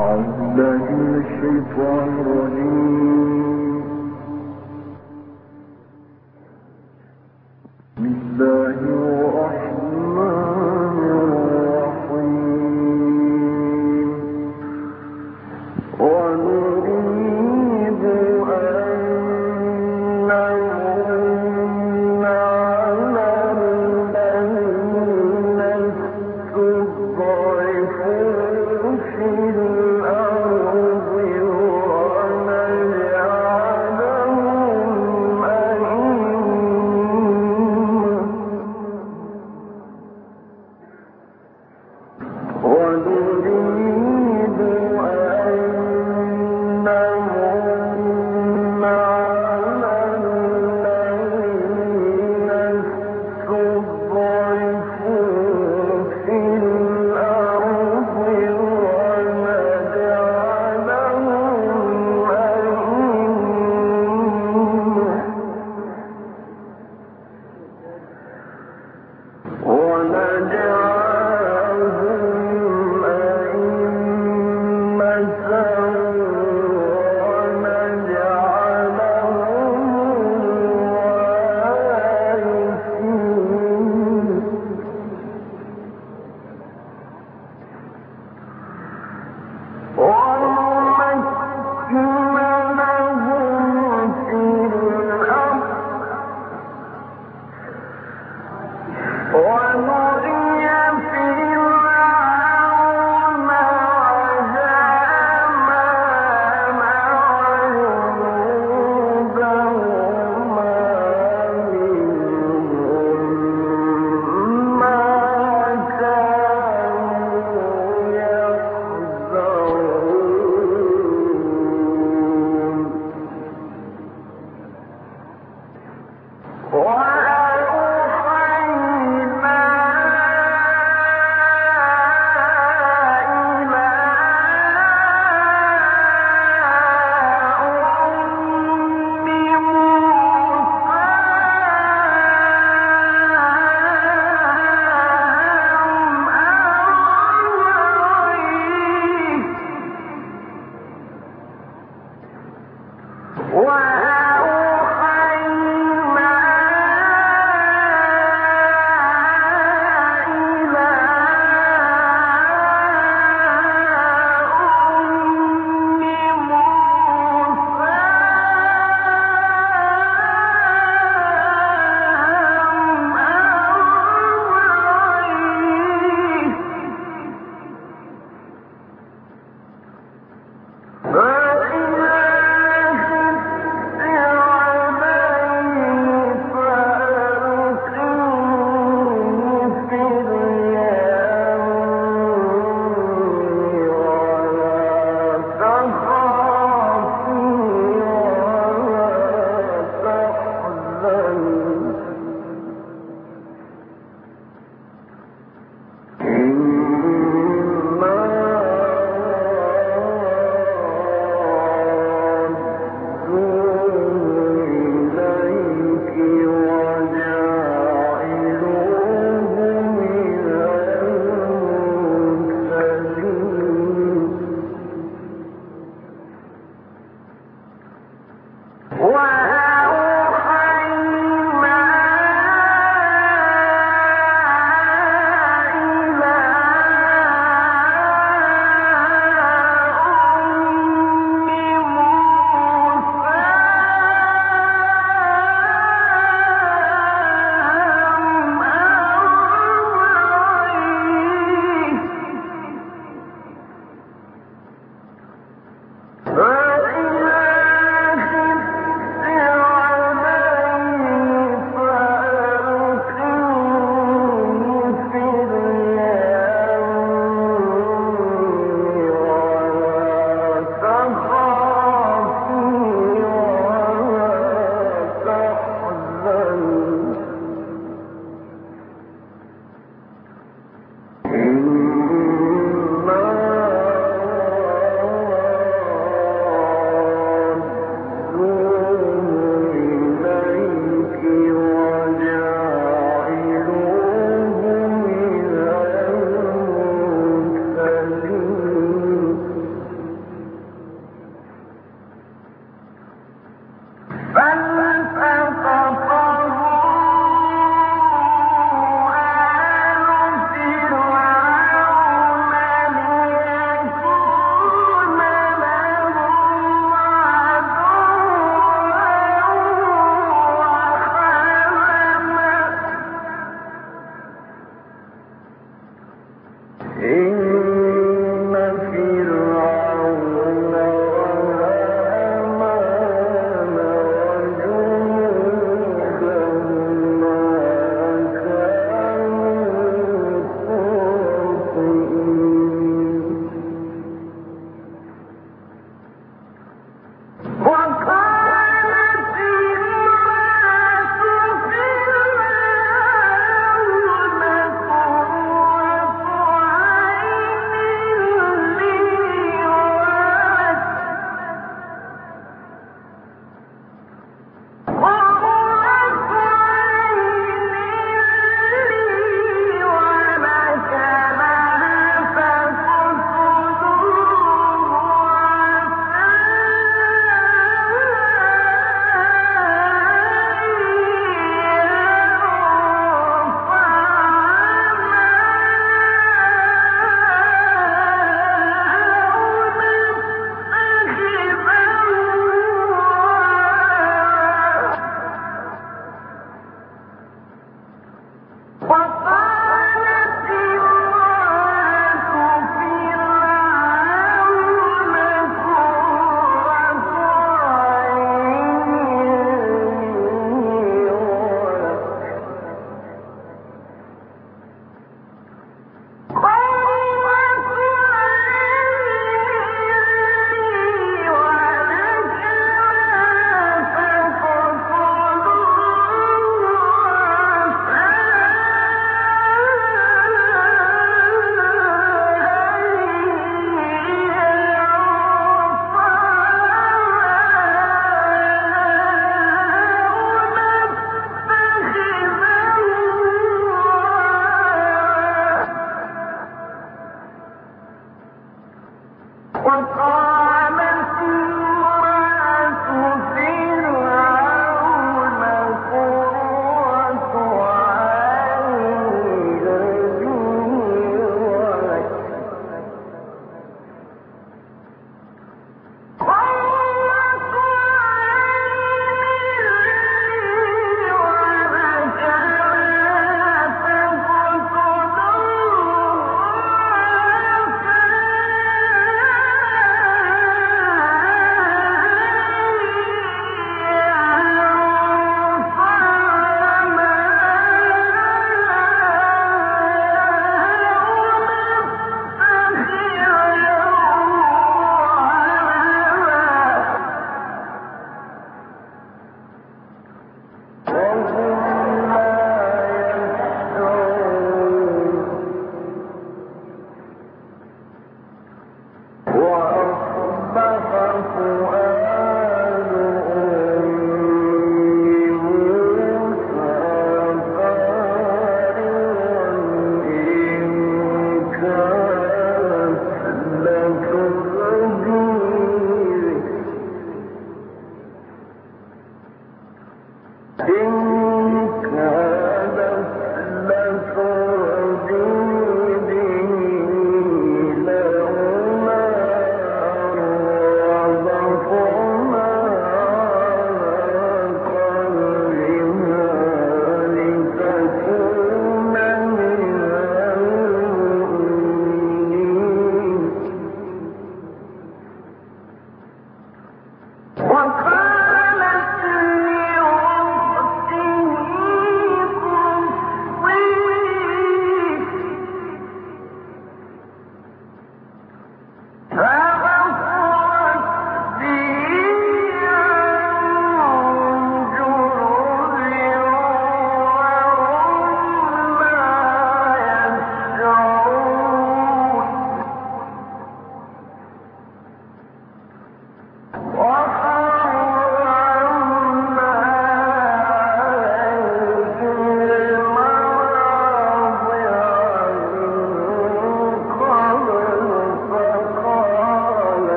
الله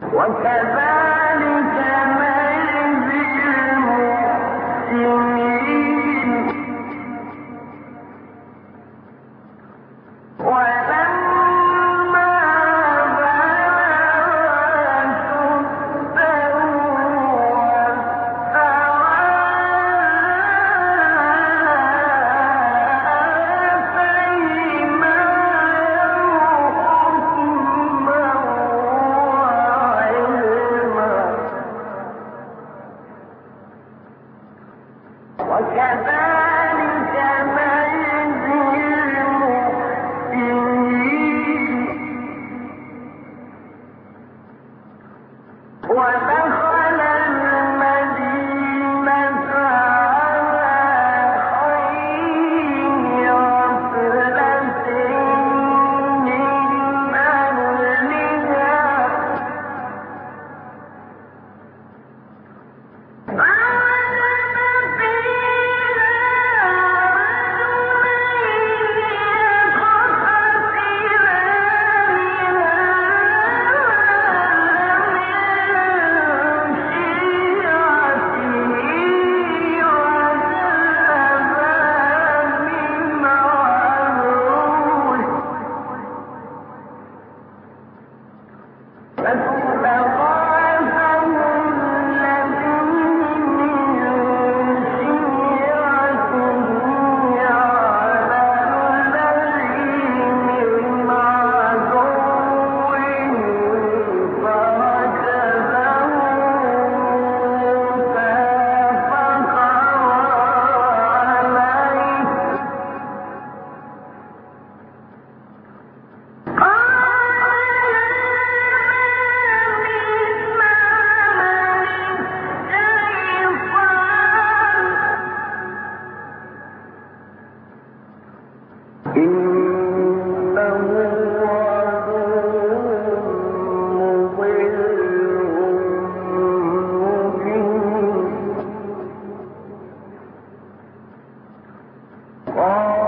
One chance. Oh.